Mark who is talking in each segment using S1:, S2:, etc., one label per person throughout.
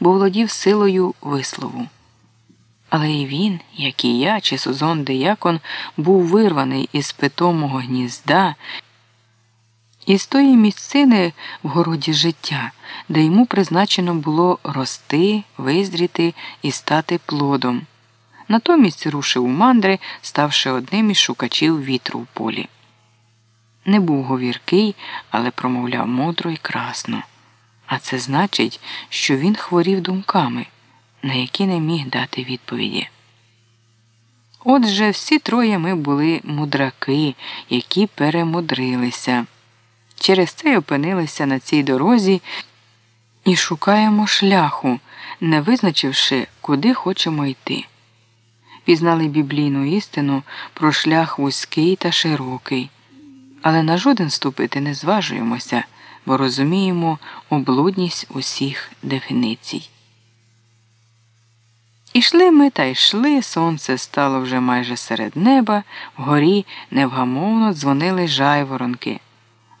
S1: бо володів силою вислову. Але і він, як і я, чи Сузон Деякон, був вирваний із питомого гнізда, із тої місцини в городі життя, де йому призначено було рости, визріти і стати плодом. Натомість рушив у мандри, ставши одним із шукачів вітру в полі. Не був говіркий, але промовляв мудро і красно. А це значить, що він хворів думками, на які не міг дати відповіді. Отже, всі троє ми були мудраки, які перемудрилися. Через це й опинилися на цій дорозі і шукаємо шляху, не визначивши, куди хочемо йти. Пізнали біблійну істину про шлях вузький та широкий, але на жоден ступити не зважуємося, бо розуміємо облудність усіх дефініцій. Ішли ми та йшли, сонце стало вже майже серед неба, вгорі невгамовно дзвонили жайворонки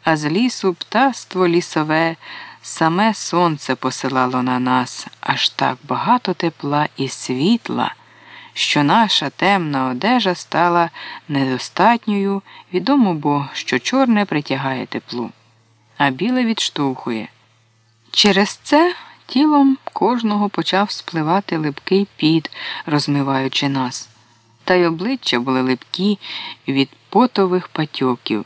S1: а з лісу птаство лісове, саме сонце посилало на нас аж так багато тепла і світла, що наша темна одежа стала недостатньою, відомо бо, що чорне притягає тепло, а біле відштовхує. Через це тілом кожного почав спливати липкий під, розмиваючи нас, та й обличчя були липкі від потових патьоків.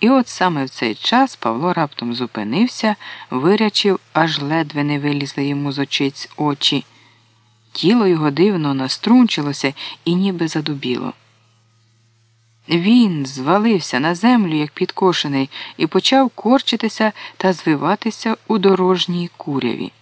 S1: І от саме в цей час Павло раптом зупинився, вирячив, аж ледве не вилізли йому з очиць очі. Тіло його дивно наструнчилося і ніби задубіло. Він звалився на землю, як підкошений, і почав корчитися та звиватися у дорожній куряві.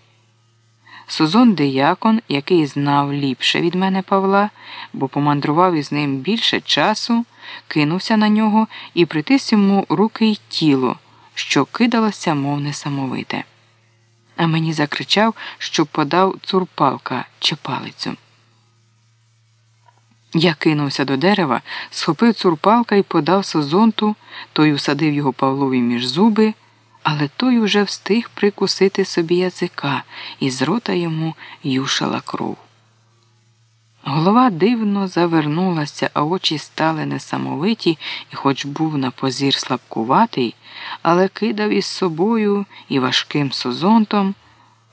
S1: Сузон Деякон, який знав ліпше від мене Павла, бо помандрував із ним більше часу, кинувся на нього і притис йому руки й тіло, що кидалося, мов несамовите. А мені закричав, щоб подав цурпалка чи палицю. Я кинувся до дерева, схопив цурпалка і подав созонту, той усадив його Павлові між зуби але той уже встиг прикусити собі язика, і з рота йому юшала кров. Голова дивно завернулася, а очі стали несамовиті, і, хоч був на позір слабкуватий, але кидав із собою і важким созонтом,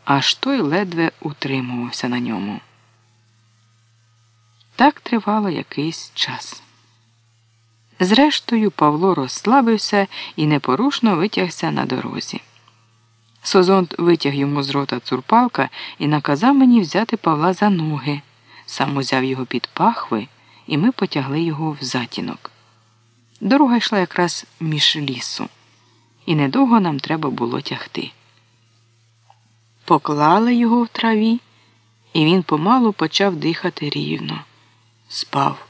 S1: аж той ледве утримувався на ньому. Так тривало якийсь час. Зрештою, Павло розслабився і непорушно витягся на дорозі. Созонт витяг йому з рота цурпалка і наказав мені взяти Павла за ноги. Сам узяв його під пахви, і ми потягли його в затінок. Дорога йшла якраз між лісу, і недовго нам треба було тягти. Поклали його в траві, і він помалу почав дихати рівно. Спав.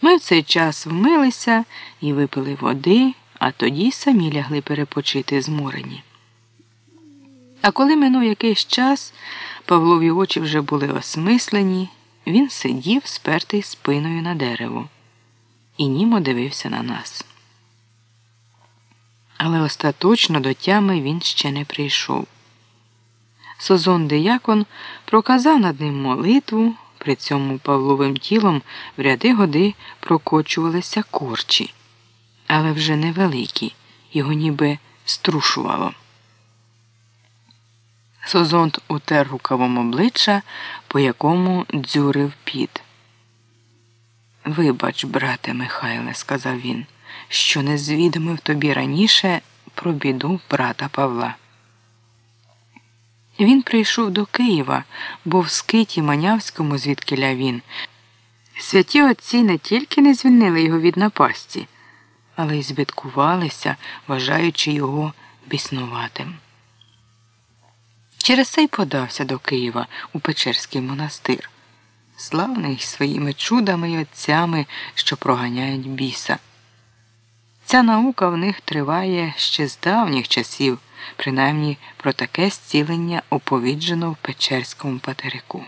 S1: Ми в цей час вмилися і випили води, а тоді самі лягли перепочити зморені. А коли минув якийсь час, Павлові очі вже були осмислені, він сидів, спертий спиною на дерево, і німо дивився на нас. Але остаточно до тями він ще не прийшов. Созон Деякон проказав над ним молитву. При цьому Павловим тілом в ряди годи прокочувалися корчі, але вже невеликі, його ніби струшувало. Созонт утер рукавом обличчя, по якому дзюрив під. Вибач, брате Михайле, сказав він, що не звідомив тобі раніше про біду брата Павла. Він прийшов до Києва, бо в Скиті Манявському, звідкиля він. Святі отці не тільки не звільнили його від напасті, але й збиткувалися, вважаючи його біснуватим. Через це й подався до Києва у Печерський монастир, славний своїми чудами й отцями, що проганяють біса. Ця наука в них триває ще з давніх часів, принаймні про таке зцілення оповіджено в Печерському патерику.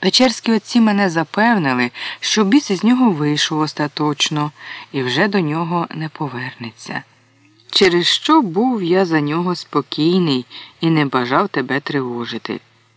S1: Печерські отці мене запевнили, що біс із нього вийшов остаточно і вже до нього не повернеться. через що був я за нього спокійний і не бажав тебе тривожити.